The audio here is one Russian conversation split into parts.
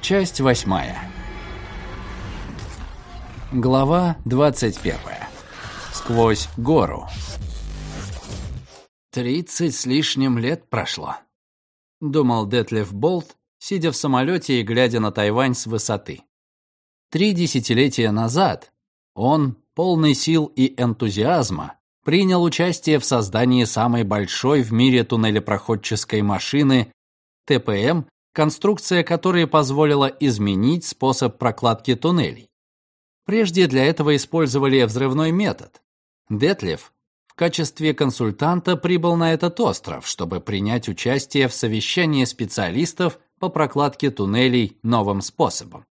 Часть восьмая. Глава двадцать первая. Сквозь гору. «Тридцать с лишним лет прошло», — думал Детлев Болт, сидя в самолете и глядя на Тайвань с высоты. Три десятилетия назад он, полный сил и энтузиазма, принял участие в создании самой большой в мире туннелепроходческой машины ТПМ, конструкция которой позволила изменить способ прокладки туннелей. Прежде для этого использовали взрывной метод. Детлев в качестве консультанта прибыл на этот остров, чтобы принять участие в совещании специалистов по прокладке туннелей новым способом.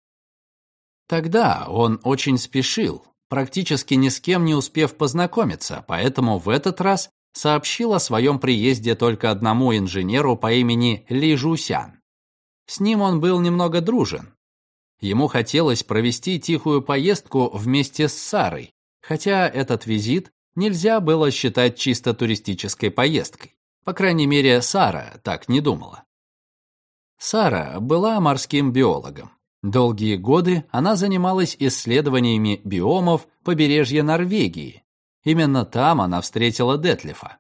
Тогда он очень спешил, практически ни с кем не успев познакомиться, поэтому в этот раз сообщил о своем приезде только одному инженеру по имени Ли Жусян. С ним он был немного дружен. Ему хотелось провести тихую поездку вместе с Сарой, хотя этот визит нельзя было считать чисто туристической поездкой. По крайней мере, Сара так не думала. Сара была морским биологом. Долгие годы она занималась исследованиями биомов побережья Норвегии. Именно там она встретила Детлифа.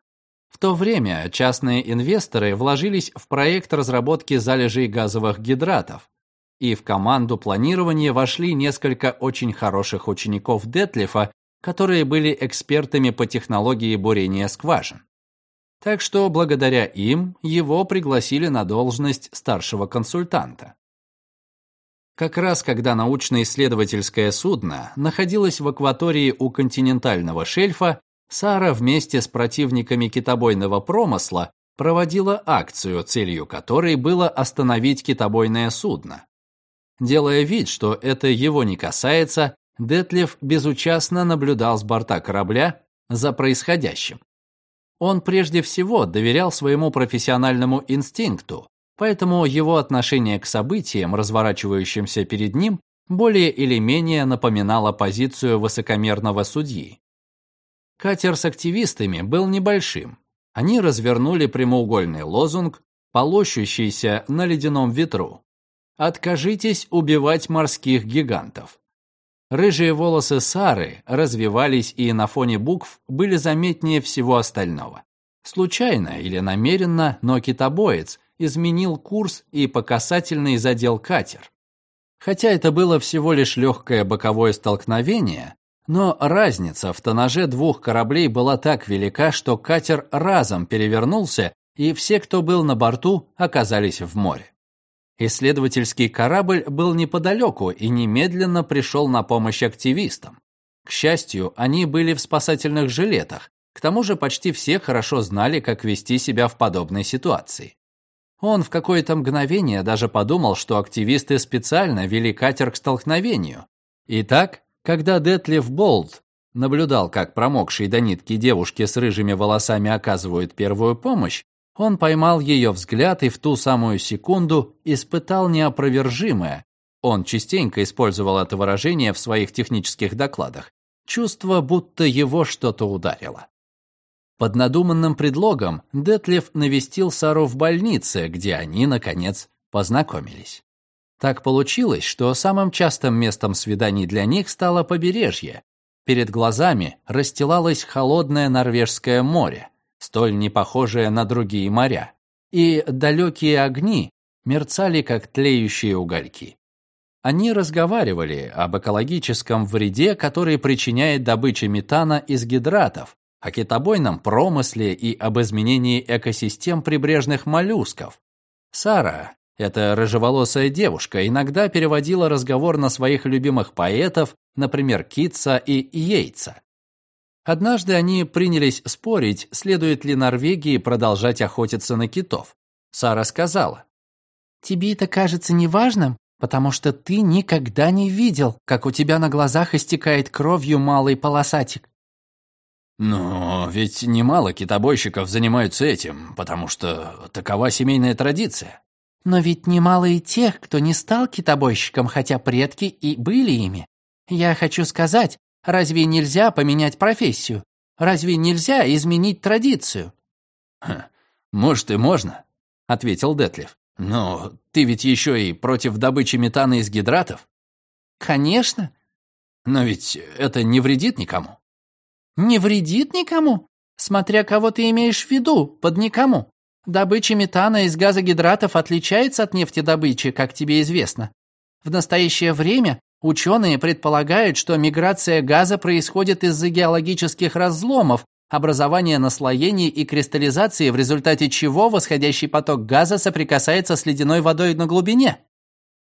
В то время частные инвесторы вложились в проект разработки залежей газовых гидратов, и в команду планирования вошли несколько очень хороших учеников Детлифа, которые были экспертами по технологии бурения скважин. Так что благодаря им его пригласили на должность старшего консультанта. Как раз когда научно-исследовательское судно находилось в акватории у континентального шельфа, Сара вместе с противниками китобойного промысла проводила акцию, целью которой было остановить китобойное судно. Делая вид, что это его не касается, Детлев безучастно наблюдал с борта корабля за происходящим. Он прежде всего доверял своему профессиональному инстинкту, Поэтому его отношение к событиям, разворачивающимся перед ним, более или менее напоминало позицию высокомерного судьи. Катер с активистами был небольшим. Они развернули прямоугольный лозунг, полощущийся на ледяном ветру. «Откажитесь убивать морских гигантов». Рыжие волосы Сары развивались и на фоне букв были заметнее всего остального. Случайно или намеренно, но китобоец – изменил курс и по касательной задел катер. Хотя это было всего лишь легкое боковое столкновение, но разница в тоннаже двух кораблей была так велика, что катер разом перевернулся, и все, кто был на борту, оказались в море. Исследовательский корабль был неподалеку и немедленно пришел на помощь активистам. К счастью, они были в спасательных жилетах, к тому же почти все хорошо знали, как вести себя в подобной ситуации. Он в какое-то мгновение даже подумал, что активисты специально вели катер к столкновению. Итак, когда Детлев Болт наблюдал, как промокшие до нитки девушки с рыжими волосами оказывают первую помощь, он поймал ее взгляд и в ту самую секунду испытал неопровержимое, он частенько использовал это выражение в своих технических докладах, чувство, будто его что-то ударило. Под надуманным предлогом Детлев навестил Сару в больнице, где они, наконец, познакомились. Так получилось, что самым частым местом свиданий для них стало побережье. Перед глазами расстилалось холодное норвежское море, столь не похожее на другие моря, и далекие огни мерцали, как тлеющие угольки. Они разговаривали об экологическом вреде, который причиняет добыча метана из гидратов, о китобойном промысле и об изменении экосистем прибрежных моллюсков. Сара, эта рыжеволосая девушка, иногда переводила разговор на своих любимых поэтов, например, Китса и Йейтса. Однажды они принялись спорить, следует ли Норвегии продолжать охотиться на китов. Сара сказала, «Тебе это кажется неважным, потому что ты никогда не видел, как у тебя на глазах истекает кровью малый полосатик. Но ведь немало китобойщиков занимаются этим, потому что такова семейная традиция. Но ведь немало и тех, кто не стал китобойщиком, хотя предки и были ими. Я хочу сказать, разве нельзя поменять профессию? Разве нельзя изменить традицию? Ха, может и можно, ответил Детлев. Но ты ведь еще и против добычи метана из гидратов? Конечно. Но ведь это не вредит никому. Не вредит никому? Смотря кого ты имеешь в виду, под никому. Добыча метана из газогидратов отличается от нефтедобычи, как тебе известно. В настоящее время ученые предполагают, что миграция газа происходит из-за геологических разломов, образования наслоений и кристаллизации, в результате чего восходящий поток газа соприкасается с ледяной водой на глубине.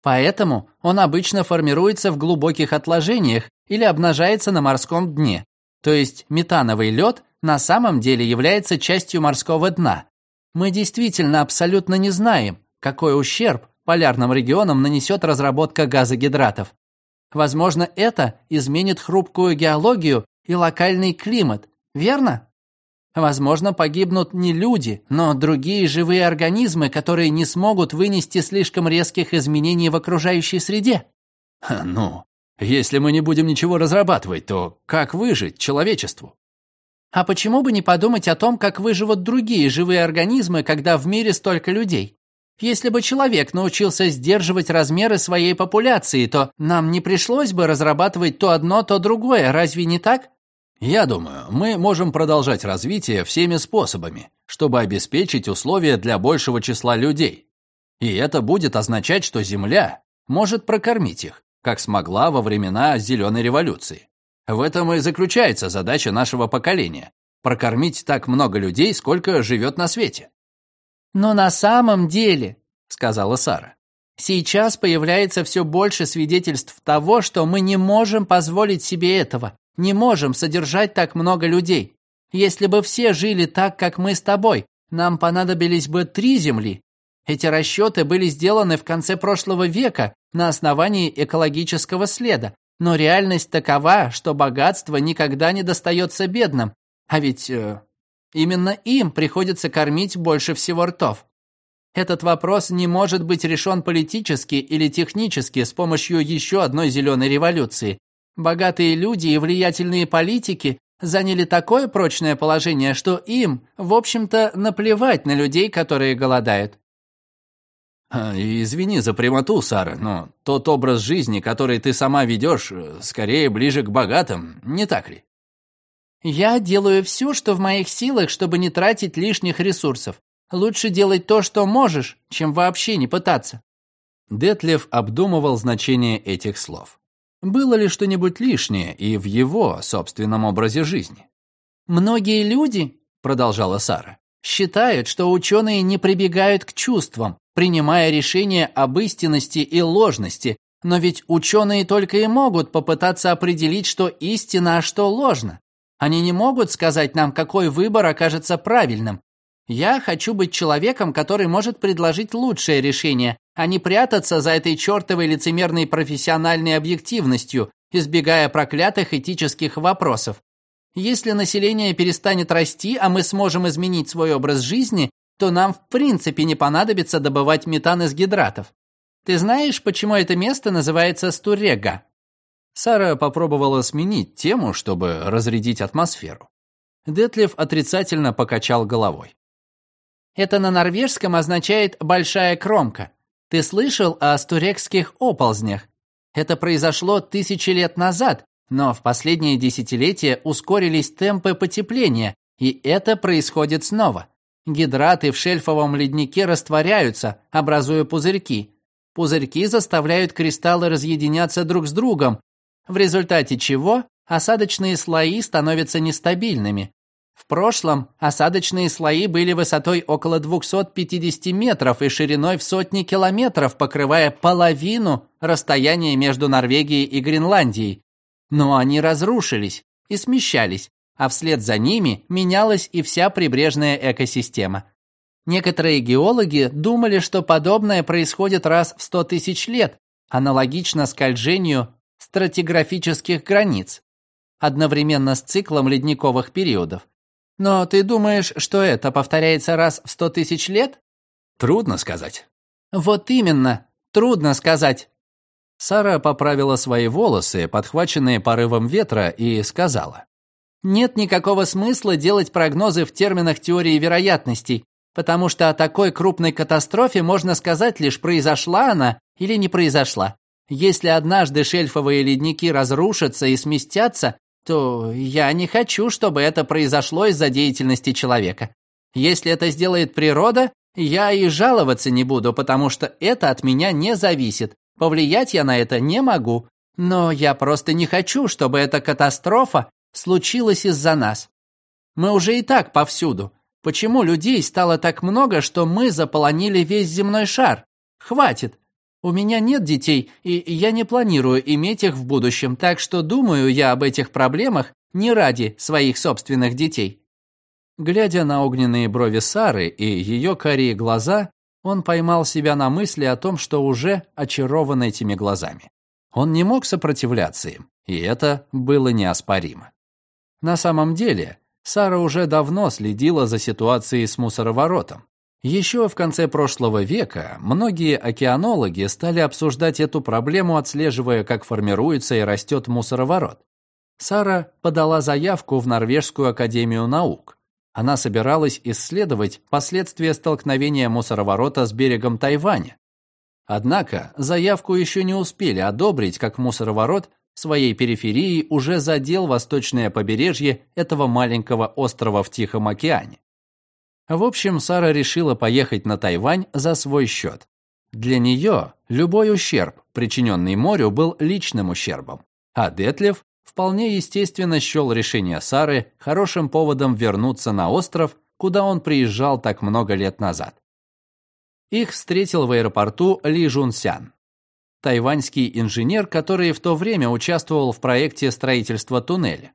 Поэтому он обычно формируется в глубоких отложениях или обнажается на морском дне. То есть метановый лед на самом деле является частью морского дна. Мы действительно абсолютно не знаем, какой ущерб полярным регионам нанесет разработка газогидратов. Возможно, это изменит хрупкую геологию и локальный климат, верно? Возможно, погибнут не люди, но другие живые организмы, которые не смогут вынести слишком резких изменений в окружающей среде. Ну, если мы не будем ничего разрабатывать, то как выжить человечеству? А почему бы не подумать о том, как выживут другие живые организмы, когда в мире столько людей? Если бы человек научился сдерживать размеры своей популяции, то нам не пришлось бы разрабатывать то одно, то другое, разве не так? Я думаю, мы можем продолжать развитие всеми способами, чтобы обеспечить условия для большего числа людей. И это будет означать, что Земля может прокормить их, как смогла во времена Зеленой революции. В этом и заключается задача нашего поколения – прокормить так много людей, сколько живет на свете. «Но на самом деле», – сказала Сара, – «сейчас появляется все больше свидетельств того, что мы не можем позволить себе этого не можем содержать так много людей. Если бы все жили так, как мы с тобой, нам понадобились бы три земли. Эти расчеты были сделаны в конце прошлого века на основании экологического следа, но реальность такова, что богатство никогда не достается бедным, а ведь э, именно им приходится кормить больше всего ртов. Этот вопрос не может быть решен политически или технически с помощью еще одной зеленой революции, Богатые люди и влиятельные политики заняли такое прочное положение, что им, в общем-то, наплевать на людей, которые голодают. А, извини за прямоту, Сара, но тот образ жизни, который ты сама ведешь, скорее ближе к богатым, не так ли? Я делаю все, что в моих силах, чтобы не тратить лишних ресурсов. Лучше делать то, что можешь, чем вообще не пытаться. Детлев обдумывал значение этих слов. Было ли что-нибудь лишнее и в его собственном образе жизни? «Многие люди, — продолжала Сара, — считают, что ученые не прибегают к чувствам, принимая решения об истинности и ложности, но ведь ученые только и могут попытаться определить, что истина, а что ложно. Они не могут сказать нам, какой выбор окажется правильным. Я хочу быть человеком, который может предложить лучшее решение, а не прятаться за этой чертовой лицемерной профессиональной объективностью, избегая проклятых этических вопросов. Если население перестанет расти, а мы сможем изменить свой образ жизни, то нам в принципе не понадобится добывать метан из гидратов. Ты знаешь, почему это место называется Стурега? Сара попробовала сменить тему, чтобы разрядить атмосферу. Детлев отрицательно покачал головой. Это на норвежском означает «большая кромка». Ты слышал о стурекских оползнях? Это произошло тысячи лет назад, но в последние десятилетия ускорились темпы потепления, и это происходит снова. Гидраты в шельфовом леднике растворяются, образуя пузырьки. Пузырьки заставляют кристаллы разъединяться друг с другом, в результате чего осадочные слои становятся нестабильными. В прошлом осадочные слои были высотой около 250 метров и шириной в сотни километров, покрывая половину расстояния между Норвегией и Гренландией. Но они разрушились и смещались, а вслед за ними менялась и вся прибрежная экосистема. Некоторые геологи думали, что подобное происходит раз в 100 тысяч лет, аналогично скольжению стратиграфических границ, одновременно с циклом ледниковых периодов. Но ты думаешь, что это повторяется раз в сто тысяч лет? Трудно сказать. Вот именно, трудно сказать. Сара поправила свои волосы, подхваченные порывом ветра, и сказала. Нет никакого смысла делать прогнозы в терминах теории вероятностей. потому что о такой крупной катастрофе можно сказать лишь произошла она или не произошла. Если однажды шельфовые ледники разрушатся и сместятся, то я не хочу, чтобы это произошло из-за деятельности человека. Если это сделает природа, я и жаловаться не буду, потому что это от меня не зависит. Повлиять я на это не могу. Но я просто не хочу, чтобы эта катастрофа случилась из-за нас. Мы уже и так повсюду. Почему людей стало так много, что мы заполонили весь земной шар? Хватит. У меня нет детей, и я не планирую иметь их в будущем, так что думаю я об этих проблемах не ради своих собственных детей. Глядя на огненные брови Сары и ее карие глаза, он поймал себя на мысли о том, что уже очарован этими глазами. Он не мог сопротивляться им, и это было неоспоримо. На самом деле, Сара уже давно следила за ситуацией с мусороворотом. Еще в конце прошлого века многие океанологи стали обсуждать эту проблему, отслеживая, как формируется и растет мусороворот. Сара подала заявку в Норвежскую академию наук. Она собиралась исследовать последствия столкновения мусороворота с берегом Тайваня. Однако заявку еще не успели одобрить, как мусороворот своей периферии уже задел восточное побережье этого маленького острова в Тихом океане. В общем, Сара решила поехать на Тайвань за свой счет. Для нее любой ущерб, причиненный морю, был личным ущербом, а Детлев вполне естественно счел решение Сары хорошим поводом вернуться на остров, куда он приезжал так много лет назад. Их встретил в аэропорту Ли Жунсян тайваньский инженер, который в то время участвовал в проекте строительства туннеля.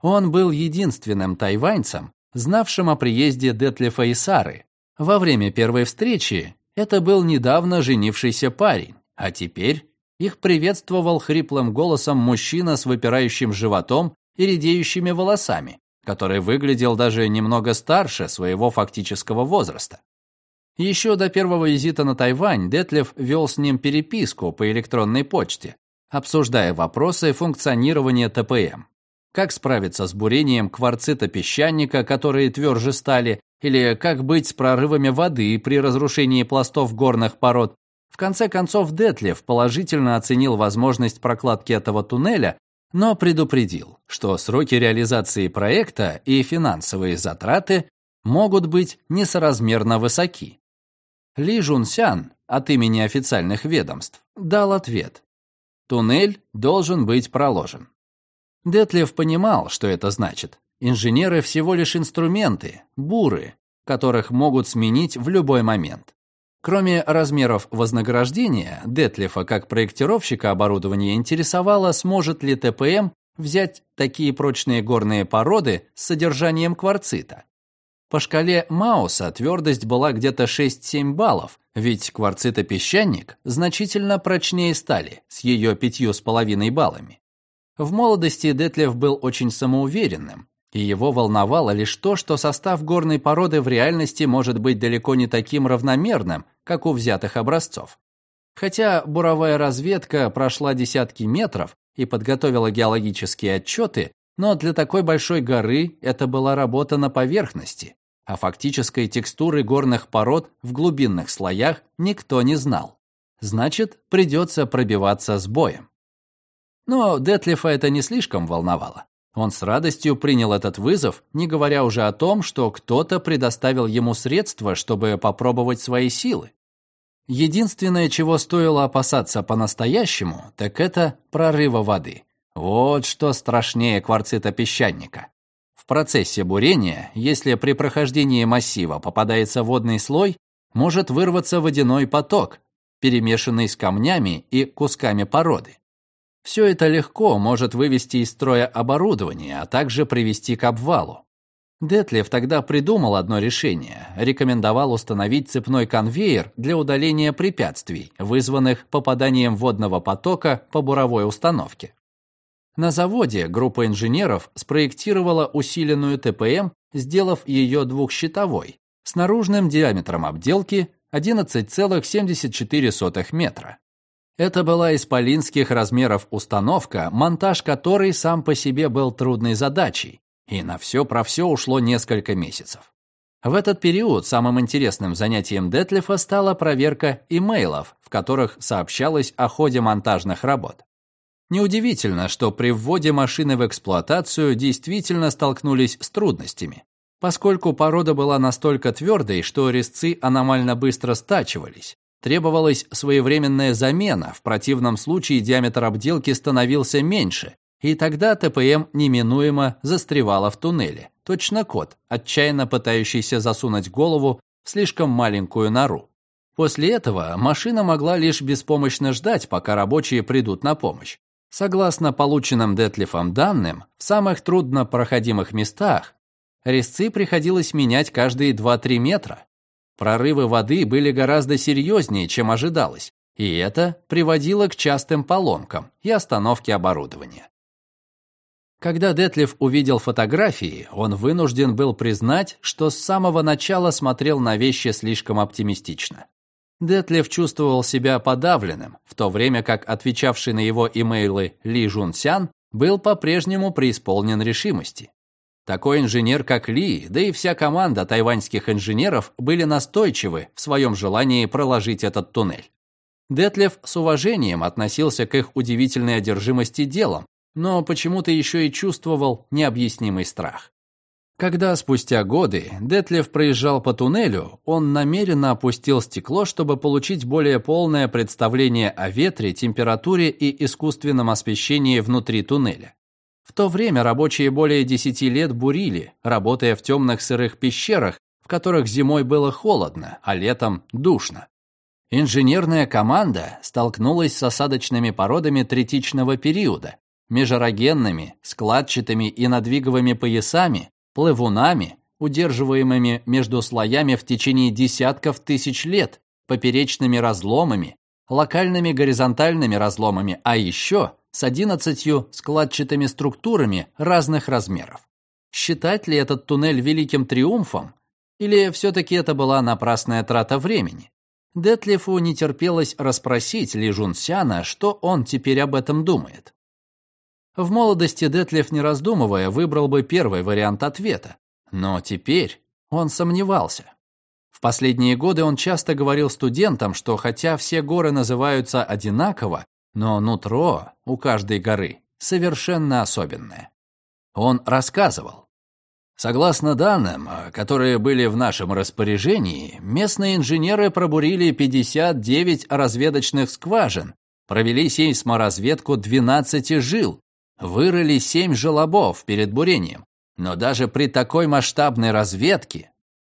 Он был единственным тайваньцем, знавшим о приезде Детлефа и Сары. Во время первой встречи это был недавно женившийся парень, а теперь их приветствовал хриплым голосом мужчина с выпирающим животом и редеющими волосами, который выглядел даже немного старше своего фактического возраста. Еще до первого визита на Тайвань Детлев вел с ним переписку по электронной почте, обсуждая вопросы функционирования ТПМ. Как справиться с бурением кварцита песчаника, которые тверже стали, или как быть с прорывами воды при разрушении пластов горных пород. В конце концов, Детлев положительно оценил возможность прокладки этого туннеля, но предупредил, что сроки реализации проекта и финансовые затраты могут быть несоразмерно высоки. Ли Жунсян от имени официальных ведомств дал ответ. Туннель должен быть проложен. Детлев понимал, что это значит. Инженеры всего лишь инструменты, буры, которых могут сменить в любой момент. Кроме размеров вознаграждения, Детлифа как проектировщика оборудования интересовало, сможет ли ТПМ взять такие прочные горные породы с содержанием кварцита. По шкале Мауса твердость была где-то 6-7 баллов, ведь кварцитопесчаник значительно прочнее стали, с ее пятью с половиной баллами. В молодости Детлев был очень самоуверенным, и его волновало лишь то, что состав горной породы в реальности может быть далеко не таким равномерным, как у взятых образцов. Хотя буровая разведка прошла десятки метров и подготовила геологические отчеты, но для такой большой горы это была работа на поверхности, а фактической текстуры горных пород в глубинных слоях никто не знал. Значит, придется пробиваться с боем. Но Детлифа это не слишком волновало. Он с радостью принял этот вызов, не говоря уже о том, что кто-то предоставил ему средства, чтобы попробовать свои силы. Единственное, чего стоило опасаться по-настоящему, так это прорыва воды. Вот что страшнее кварцита песчаника процессе бурения, если при прохождении массива попадается водный слой, может вырваться водяной поток, перемешанный с камнями и кусками породы. Все это легко может вывести из строя оборудование, а также привести к обвалу. Детлев тогда придумал одно решение, рекомендовал установить цепной конвейер для удаления препятствий, вызванных попаданием водного потока по буровой установке. На заводе группа инженеров спроектировала усиленную ТПМ, сделав ее двухщитовой, с наружным диаметром обделки 11,74 метра. Это была исполинских размеров установка, монтаж которой сам по себе был трудной задачей, и на все про все ушло несколько месяцев. В этот период самым интересным занятием Детлифа стала проверка имейлов, в которых сообщалось о ходе монтажных работ. Неудивительно, что при вводе машины в эксплуатацию действительно столкнулись с трудностями, поскольку порода была настолько твердой, что резцы аномально быстро стачивались. Требовалась своевременная замена, в противном случае диаметр обделки становился меньше, и тогда ТПМ неминуемо застревала в туннеле. Точно кот, отчаянно пытающийся засунуть голову в слишком маленькую нору. После этого машина могла лишь беспомощно ждать, пока рабочие придут на помощь. Согласно полученным Детлифом данным, в самых труднопроходимых местах резцы приходилось менять каждые 2-3 метра. Прорывы воды были гораздо серьезнее, чем ожидалось, и это приводило к частым поломкам и остановке оборудования. Когда Детлев увидел фотографии, он вынужден был признать, что с самого начала смотрел на вещи слишком оптимистично. Детлев чувствовал себя подавленным, в то время как отвечавший на его имейлы Ли Жун Сян был по-прежнему преисполнен решимости. Такой инженер, как Ли, да и вся команда тайваньских инженеров были настойчивы в своем желании проложить этот туннель. Детлев с уважением относился к их удивительной одержимости делом, но почему-то еще и чувствовал необъяснимый страх. Когда спустя годы Детлев проезжал по туннелю, он намеренно опустил стекло, чтобы получить более полное представление о ветре, температуре и искусственном освещении внутри туннеля. В то время рабочие более 10 лет бурили, работая в темных сырых пещерах, в которых зимой было холодно, а летом душно. Инженерная команда столкнулась с осадочными породами третичного периода, межерогенными, складчатыми и надвиговыми поясами, плывунами, удерживаемыми между слоями в течение десятков тысяч лет, поперечными разломами, локальными горизонтальными разломами, а еще с одиннадцатью складчатыми структурами разных размеров. Считать ли этот туннель великим триумфом? Или все-таки это была напрасная трата времени? Детлифу не терпелось расспросить Ли Жунсяна, что он теперь об этом думает. В молодости Детлев, не раздумывая, выбрал бы первый вариант ответа. Но теперь он сомневался. В последние годы он часто говорил студентам, что хотя все горы называются одинаково, но нутро у каждой горы совершенно особенное. Он рассказывал. Согласно данным, которые были в нашем распоряжении, местные инженеры пробурили 59 разведочных скважин, провели сейсморазведку 12 жил, вырыли семь желобов перед бурением. Но даже при такой масштабной разведке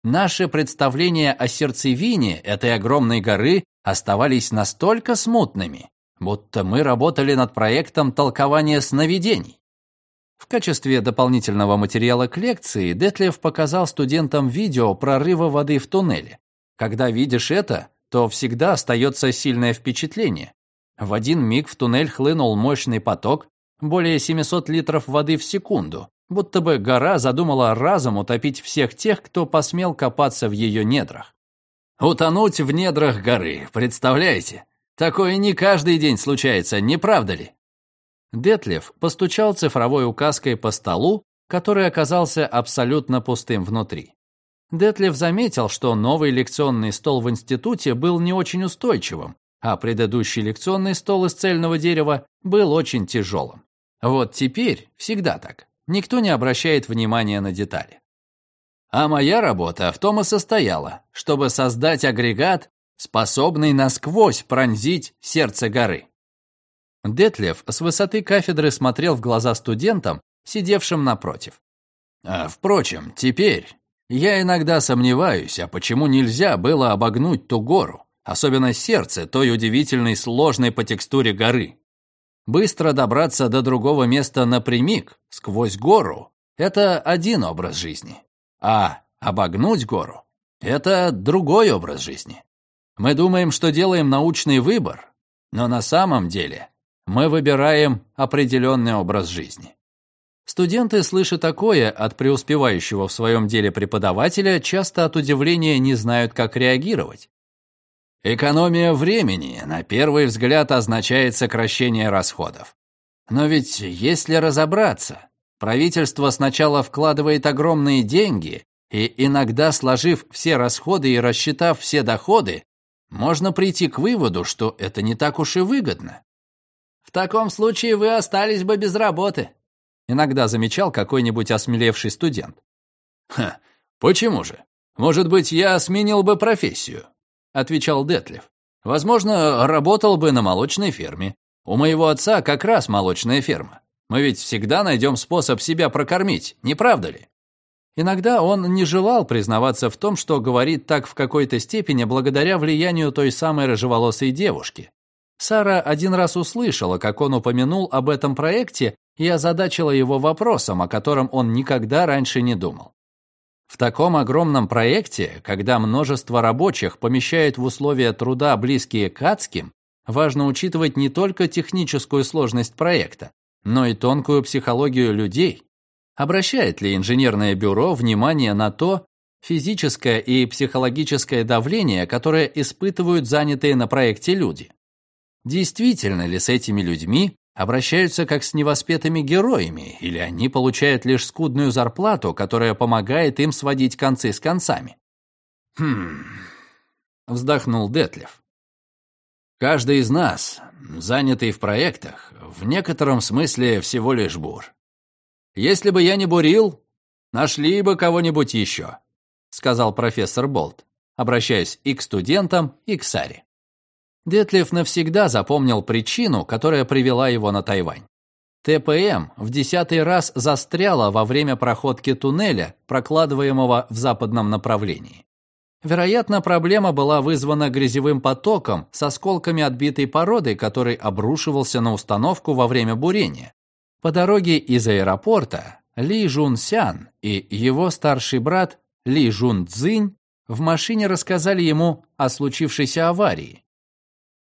наши представления о сердцевине этой огромной горы оставались настолько смутными, будто мы работали над проектом толкования сновидений. В качестве дополнительного материала к лекции Детлев показал студентам видео прорыва воды в туннеле. Когда видишь это, то всегда остается сильное впечатление. В один миг в туннель хлынул мощный поток, более 700 литров воды в секунду, будто бы гора задумала разом утопить всех тех, кто посмел копаться в ее недрах. Утонуть в недрах горы, представляете? Такое не каждый день случается, не правда ли? Детлев постучал цифровой указкой по столу, который оказался абсолютно пустым внутри. Детлев заметил, что новый лекционный стол в институте был не очень устойчивым, а предыдущий лекционный стол из цельного дерева был очень тяжелым. Вот теперь всегда так. Никто не обращает внимания на детали. А моя работа в том и состояла, чтобы создать агрегат, способный насквозь пронзить сердце горы. Детлев с высоты кафедры смотрел в глаза студентам, сидевшим напротив. А, впрочем, теперь я иногда сомневаюсь, а почему нельзя было обогнуть ту гору, особенно сердце той удивительной сложной по текстуре горы. Быстро добраться до другого места напрямик, сквозь гору – это один образ жизни. А обогнуть гору – это другой образ жизни. Мы думаем, что делаем научный выбор, но на самом деле мы выбираем определенный образ жизни. Студенты, слыша такое от преуспевающего в своем деле преподавателя, часто от удивления не знают, как реагировать. Экономия времени, на первый взгляд, означает сокращение расходов. Но ведь, если разобраться, правительство сначала вкладывает огромные деньги, И иногда, сложив все расходы и рассчитав все доходы, можно прийти к выводу, что это не так уж и выгодно. В таком случае вы остались бы без работы, иногда замечал какой-нибудь осмелевший студент. Ха, почему же? Может быть, я сменил бы профессию, отвечал Детлев. Возможно, работал бы на молочной ферме. У моего отца как раз молочная ферма. Мы ведь всегда найдем способ себя прокормить, не правда ли? Иногда он не желал признаваться в том, что говорит так в какой-то степени благодаря влиянию той самой рыжеволосой девушки. Сара один раз услышала, как он упомянул об этом проекте и озадачила его вопросом, о котором он никогда раньше не думал. В таком огромном проекте, когда множество рабочих помещают в условия труда, близкие к адским, важно учитывать не только техническую сложность проекта, но и тонкую психологию людей, Обращает ли инженерное бюро внимание на то, физическое и психологическое давление, которое испытывают занятые на проекте люди? Действительно ли с этими людьми обращаются как с невоспетыми героями, или они получают лишь скудную зарплату, которая помогает им сводить концы с концами? «Хм...» — вздохнул Детлев. «Каждый из нас, занятый в проектах, в некотором смысле всего лишь бур. Если бы я не бурил, нашли бы кого-нибудь еще», сказал профессор Болт, обращаясь и к студентам, и к Саре. Детлев навсегда запомнил причину, которая привела его на Тайвань. ТПМ в десятый раз застряла во время проходки туннеля, прокладываемого в западном направлении. Вероятно, проблема была вызвана грязевым потоком с осколками отбитой породы, который обрушивался на установку во время бурения. По дороге из аэропорта Ли Жун Сян и его старший брат Ли Жун Цзинь в машине рассказали ему о случившейся аварии.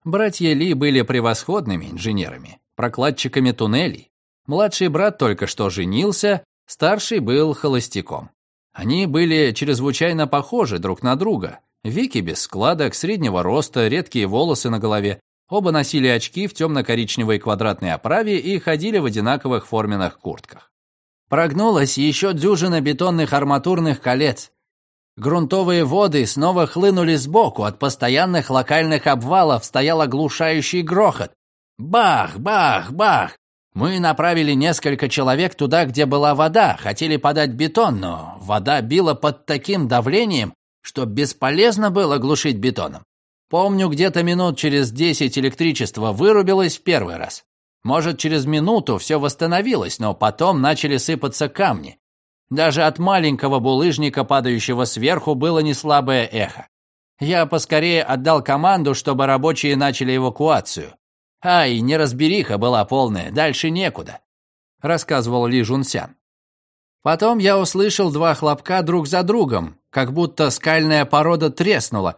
Братья Ли были превосходными инженерами, прокладчиками туннелей. Младший брат только что женился, старший был холостяком. Они были чрезвычайно похожи друг на друга. Веки без складок, среднего роста, редкие волосы на голове, Оба носили очки в темно-коричневой квадратной оправе и ходили в одинаковых форменных куртках. Прогнулась еще дюжина бетонных арматурных колец. Грунтовые воды снова хлынули сбоку, от постоянных локальных обвалов стоял оглушающий грохот. Бах, бах, бах! Мы направили несколько человек туда, где была вода, хотели подать бетон, но вода била под таким давлением, что бесполезно было глушить бетоном. Помню, где-то минут через десять электричество вырубилось в первый раз. Может, через минуту все восстановилось, но потом начали сыпаться камни. Даже от маленького булыжника, падающего сверху, было неслабое эхо. Я поскорее отдал команду, чтобы рабочие начали эвакуацию. Ай, неразбериха была полная, дальше некуда, рассказывал Ли Жунсян. Потом я услышал два хлопка друг за другом, как будто скальная порода треснула,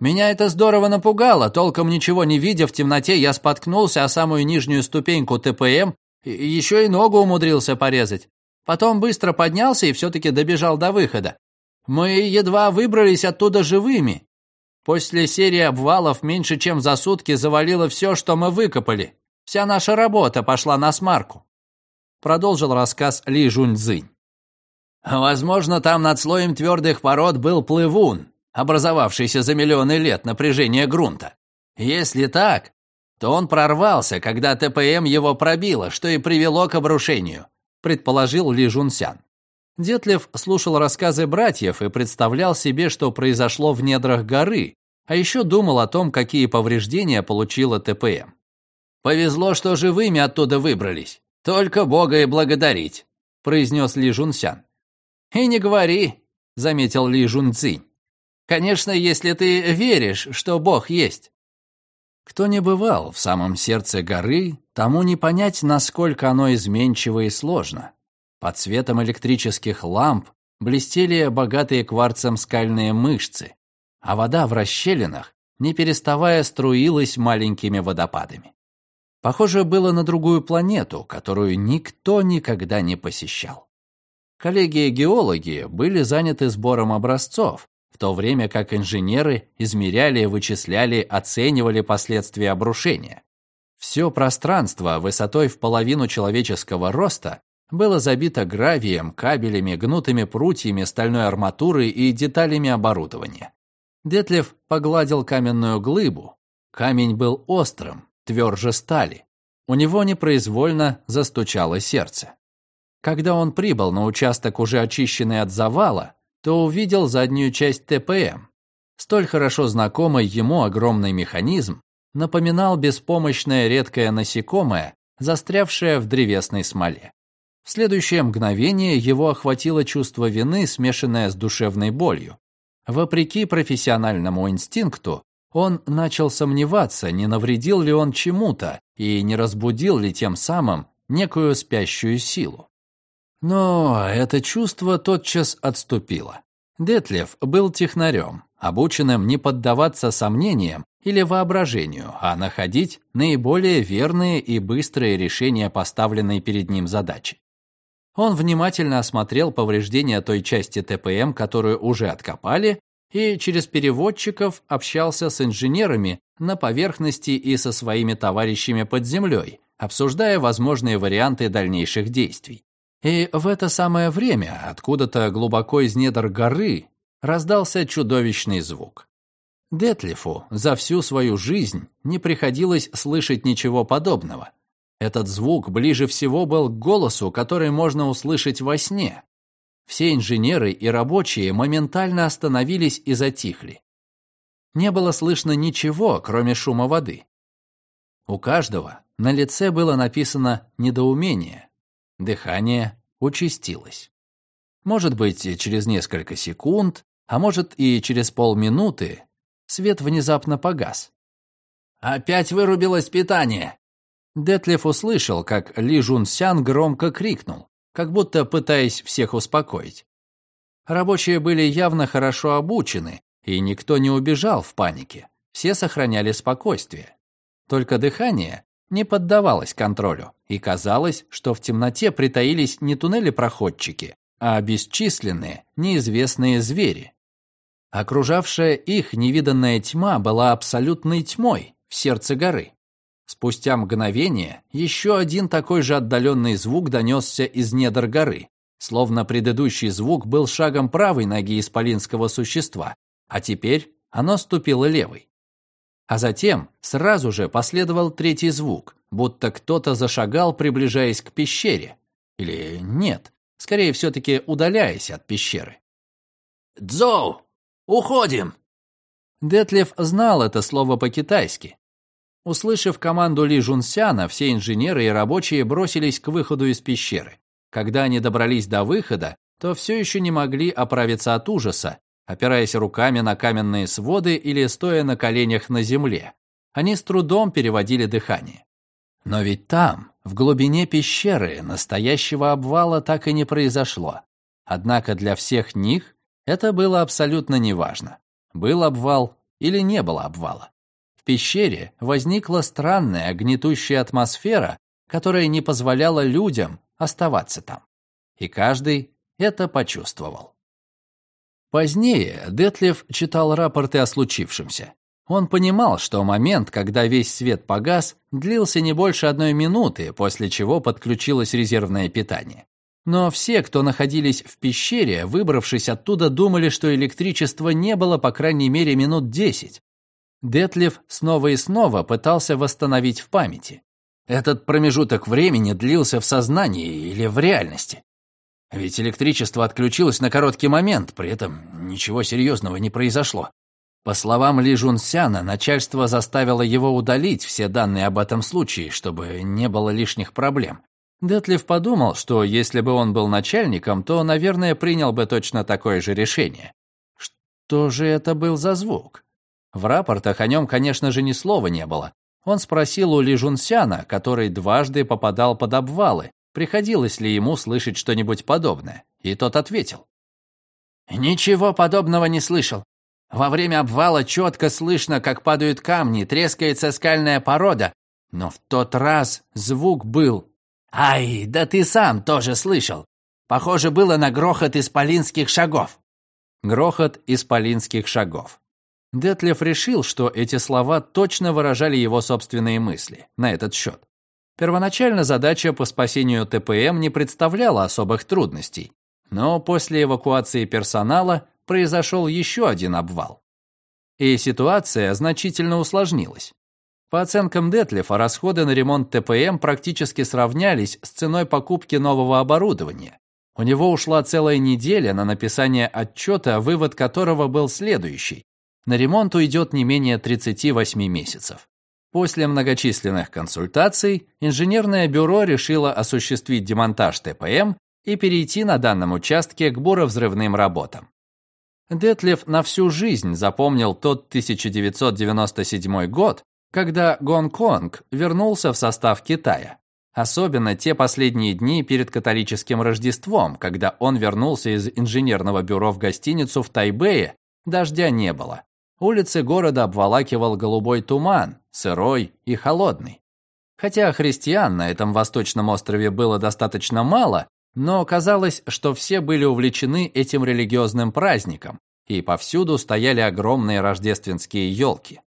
меня это здорово напугало, толком ничего не видя в темноте, я споткнулся о самую нижнюю ступеньку ТПМ и еще и ногу умудрился порезать. Потом быстро поднялся и все-таки добежал до выхода. Мы едва выбрались оттуда живыми. После серии обвалов меньше чем за сутки завалило все, что мы выкопали. Вся наша работа пошла на смарку. Продолжил рассказ Ли Жуньцзинь. Возможно, там над слоем твердых пород был плывун, образовавшийся за миллионы лет напряжения грунта. Если так, то он прорвался, когда ТПМ его пробило, что и привело к обрушению, предположил Ли Жунсян. Детлев слушал рассказы братьев и представлял себе, что произошло в недрах горы, а еще думал о том, какие повреждения получила ТПМ. «Повезло, что живыми оттуда выбрались. Только Бога и благодарить», – произнес Ли Жунсян. «И не говори», – заметил Ли Жунцинь. Конечно, если ты веришь, что Бог есть. Кто не бывал в самом сердце горы, тому не понять, насколько оно изменчиво и сложно. Под светом электрических ламп блестели богатые кварцем скальные мышцы, а вода в расщелинах, не переставая, струилась маленькими водопадами. Похоже было на другую планету, которую никто никогда не посещал. Коллеги-геологи были заняты сбором образцов, то время как инженеры измеряли, вычисляли, оценивали последствия обрушения. Все пространство высотой в половину человеческого роста было забито гравием, кабелями, гнутыми прутьями, стальной арматурой и деталями оборудования. Детлев погладил каменную глыбу. Камень был острым, тверже стали. У него непроизвольно застучало сердце. Когда он прибыл на участок, уже очищенный от завала, то увидел заднюю часть ТПМ. Столь хорошо знакомый ему огромный механизм напоминал беспомощное редкое насекомое, застрявшее в древесной смоле. В следующее мгновение его охватило чувство вины, смешанное с душевной болью. Вопреки профессиональному инстинкту, он начал сомневаться, не навредил ли он чему-то и не разбудил ли тем самым некую спящую силу. Но это чувство тотчас отступило. Детлев был технарем, обученным не поддаваться сомнениям или воображению, а находить наиболее верные и быстрые решения поставленной перед ним задачи. Он внимательно осмотрел повреждения той части ТПМ, которую уже откопали, и через переводчиков общался с инженерами на поверхности и со своими товарищами под землей, обсуждая возможные варианты дальнейших действий. И в это самое время откуда-то глубоко из недр горы раздался чудовищный звук. Детлифу за всю свою жизнь не приходилось слышать ничего подобного. Этот звук ближе всего был к голосу, который можно услышать во сне. Все инженеры и рабочие моментально остановились и затихли. Не было слышно ничего, кроме шума воды. У каждого на лице было написано недоумение. Дыхание участилось. Может быть, через несколько секунд, а может и через полминуты, свет внезапно погас. «Опять вырубилось питание!» Детлев услышал, как Ли Жун Сян громко крикнул, как будто пытаясь всех успокоить. Рабочие были явно хорошо обучены, и никто не убежал в панике. Все сохраняли спокойствие. Только дыхание не поддавалось контролю, и казалось, что в темноте притаились не туннели-проходчики, а бесчисленные, неизвестные звери. Окружавшая их невиданная тьма была абсолютной тьмой в сердце горы. Спустя мгновение еще один такой же отдаленный звук донесся из недр горы, словно предыдущий звук был шагом правой ноги исполинского существа, а теперь оно ступило левой. А затем сразу же последовал третий звук, будто кто-то зашагал, приближаясь к пещере. Или нет, скорее все-таки удаляясь от пещеры. «Дзоу! Уходим!» Детлев знал это слово по-китайски, Услышав команду Ли Жунсяна, все инженеры и рабочие бросились к выходу из пещеры. Когда они добрались до выхода, то все еще не могли оправиться от ужаса, опираясь руками на каменные своды или стоя на коленях на земле. Они с трудом переводили дыхание. Но ведь там, в глубине пещеры, настоящего обвала так и не произошло. Однако для всех них это было абсолютно неважно. Был обвал или не было обвала. В пещере возникла странная гнетущая атмосфера, которая не позволяла людям оставаться там. И каждый это почувствовал. Позднее Детлев читал рапорты о случившемся. Он понимал, что момент, когда весь свет погас, длился не больше одной минуты, после чего подключилось резервное питание. Но все, кто находились в пещере, выбравшись оттуда, думали, что электричества не было по крайней мере минут десять, Детлев снова и снова пытался восстановить в памяти. Этот промежуток времени длился в сознании или в реальности. Ведь электричество отключилось на короткий момент, при этом ничего серьезного не произошло. По словам Ли Жунсяна, начальство заставило его удалить все данные об этом случае, чтобы не было лишних проблем. Детлев подумал, что если бы он был начальником, то, наверное, принял бы точно такое же решение. Что же это был за звук? В рапортах о нем, конечно же, ни слова не было. Он спросил у Ли Жунсяна, который дважды попадал под обвалы, приходилось ли ему слышать что-нибудь подобное, и тот ответил. «Ничего подобного не слышал. Во время обвала четко слышно, как падают камни, трескается скальная порода, но в тот раз звук был... Ай, да ты сам тоже слышал. Похоже было на грохот исполинских шагов». Грохот исполинских шагов. Детлев решил, что эти слова точно выражали его собственные мысли на этот счет. Первоначально задача по спасению ТПМ не представляла особых трудностей, но после эвакуации персонала произошел еще один обвал. И ситуация значительно усложнилась. По оценкам Детлифа, расходы на ремонт ТПМ практически сравнялись с ценой покупки нового оборудования. У него ушла целая неделя на написание отчета, вывод которого был следующий. На ремонт уйдет не менее 38 месяцев. После многочисленных консультаций инженерное бюро решило осуществить демонтаж ТПМ и перейти на данном участке к буровзрывным работам. Детлев на всю жизнь запомнил тот 1997 год, когда Гонконг вернулся в состав Китая. Особенно те последние дни перед католическим Рождеством, когда он вернулся из инженерного бюро в гостиницу в Тайбэе, дождя не было. Улицы города обволакивал голубой туман, сырой и холодный. Хотя христиан на этом восточном острове было достаточно мало, но казалось, что все были увлечены этим религиозным праздником, и повсюду стояли огромные рождественские елки.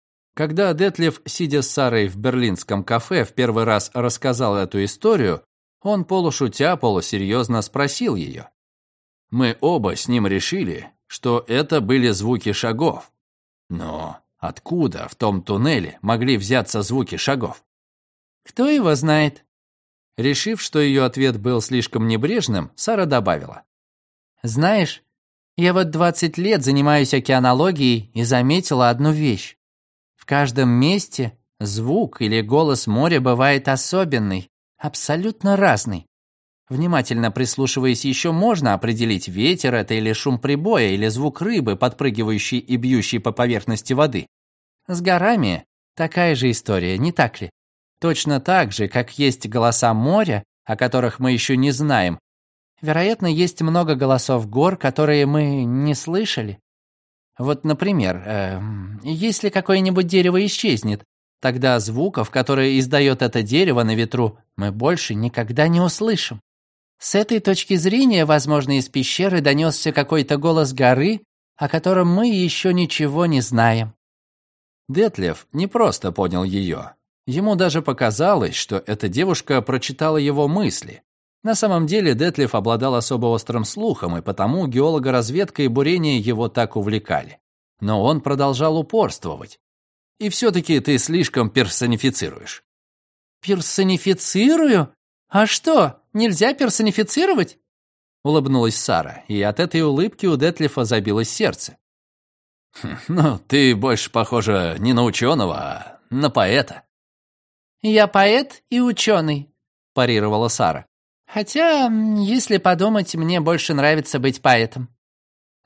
Когда Детлев, сидя с Сарой в берлинском кафе, в первый раз рассказал эту историю, он полушутя, полусерьезно спросил ее. Мы оба с ним решили, что это были звуки шагов. Но откуда в том туннеле могли взяться звуки шагов? Кто его знает? Решив, что ее ответ был слишком небрежным, Сара добавила. Знаешь, я вот 20 лет занимаюсь океанологией и заметила одну вещь каждом месте звук или голос моря бывает особенный, абсолютно разный. Внимательно прислушиваясь, еще можно определить, ветер это или шум прибоя, или звук рыбы, подпрыгивающей и бьющей по поверхности воды. С горами такая же история, не так ли? Точно так же, как есть голоса моря, о которых мы еще не знаем. Вероятно, есть много голосов гор, которые мы не слышали. Вот, например, э, если какое-нибудь дерево исчезнет, тогда звуков, которые издает это дерево на ветру, мы больше никогда не услышим. С этой точки зрения, возможно, из пещеры донесся какой-то голос горы, о котором мы еще ничего не знаем. Детлев не просто понял ее. Ему даже показалось, что эта девушка прочитала его мысли. На самом деле Детлев обладал особо острым слухом, и потому геологоразведка и бурение его так увлекали. Но он продолжал упорствовать. И все-таки ты слишком персонифицируешь. «Персонифицирую? А что, нельзя персонифицировать?» Улыбнулась Сара, и от этой улыбки у Детлифа забилось сердце. «Хм, «Ну, ты больше похожа не на ученого, а на поэта». «Я поэт и ученый», – парировала Сара. Хотя, если подумать, мне больше нравится быть поэтом.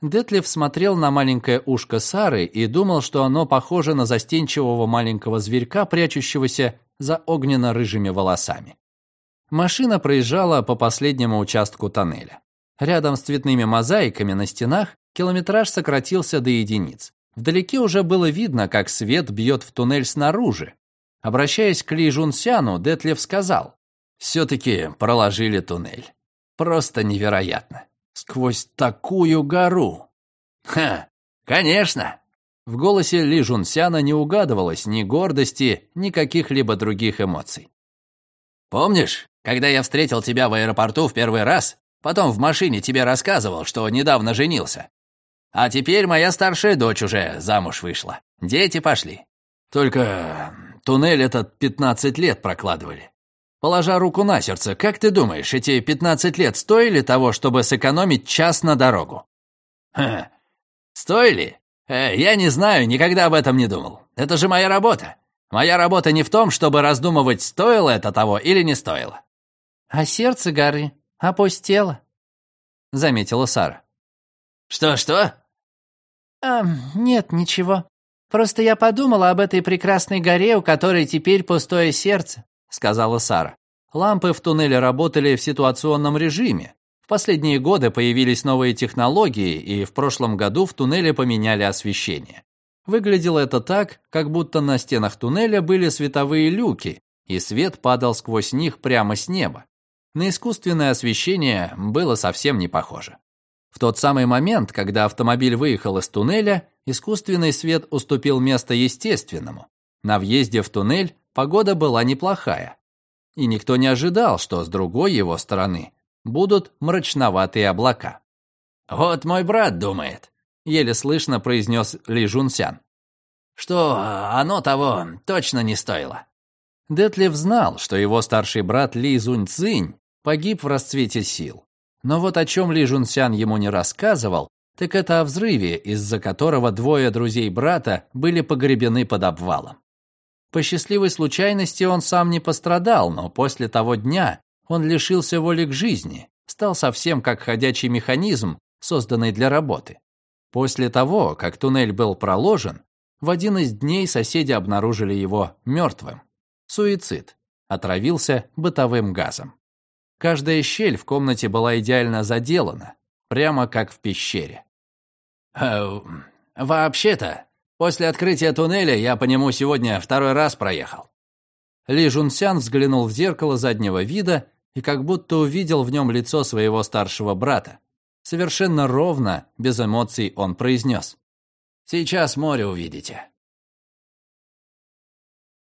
Детлев смотрел на маленькое ушко Сары и думал, что оно похоже на застенчивого маленького зверька, прячущегося за огненно-рыжими волосами. Машина проезжала по последнему участку тоннеля. Рядом с цветными мозаиками на стенах километраж сократился до единиц. Вдалеке уже было видно, как свет бьет в туннель снаружи. Обращаясь к Ли Жунсяну, Детлев сказал, все-таки проложили туннель. Просто невероятно. Сквозь такую гору. Ха, конечно. В голосе Ли Жунсяна не угадывалось ни гордости, ни каких-либо других эмоций. Помнишь, когда я встретил тебя в аэропорту в первый раз, потом в машине тебе рассказывал, что недавно женился? А теперь моя старшая дочь уже замуж вышла. Дети пошли. Только туннель этот 15 лет прокладывали. Положа руку на сердце, как ты думаешь, эти 15 лет стоили того, чтобы сэкономить час на дорогу? Ха, стоили? Э, я не знаю, никогда об этом не думал. Это же моя работа. Моя работа не в том, чтобы раздумывать, стоило это того или не стоило. А сердце горы опустело, заметила Сара. Что-что? А, нет, ничего. Просто я подумала об этой прекрасной горе, у которой теперь пустое сердце сказала Сара. Лампы в туннеле работали в ситуационном режиме. В последние годы появились новые технологии, и в прошлом году в туннеле поменяли освещение. Выглядело это так, как будто на стенах туннеля были световые люки, и свет падал сквозь них прямо с неба. На искусственное освещение было совсем не похоже. В тот самый момент, когда автомобиль выехал из туннеля, искусственный свет уступил место естественному. На въезде в туннель Погода была неплохая. и никто не ожидал, что с другой его стороны будут мрачноватые облака. «Вот мой брат думает», — еле слышно произнес Ли Жунсян, «что оно того точно не стоило». Детлев знал, что его старший брат Ли Зунь погиб в расцвете сил. Но вот о чем Ли Жунсян ему не рассказывал, так это о взрыве, из-за которого двое друзей брата были погребены под обвалом. По счастливой случайности он сам не пострадал, но после того дня он лишился воли к жизни, стал совсем как ходячий механизм, созданный для работы. После того, как туннель был проложен, в один из дней соседи обнаружили его мертвым. Суицид. Отравился бытовым газом. Каждая щель в комнате была идеально заделана, прямо как в пещере. «Э, «Вообще-то, После открытия туннеля я по нему сегодня второй раз проехал». Ли Жунсян взглянул в зеркало заднего вида и как будто увидел в нем лицо своего старшего брата. Совершенно ровно, без эмоций он произнес. «Сейчас море увидите».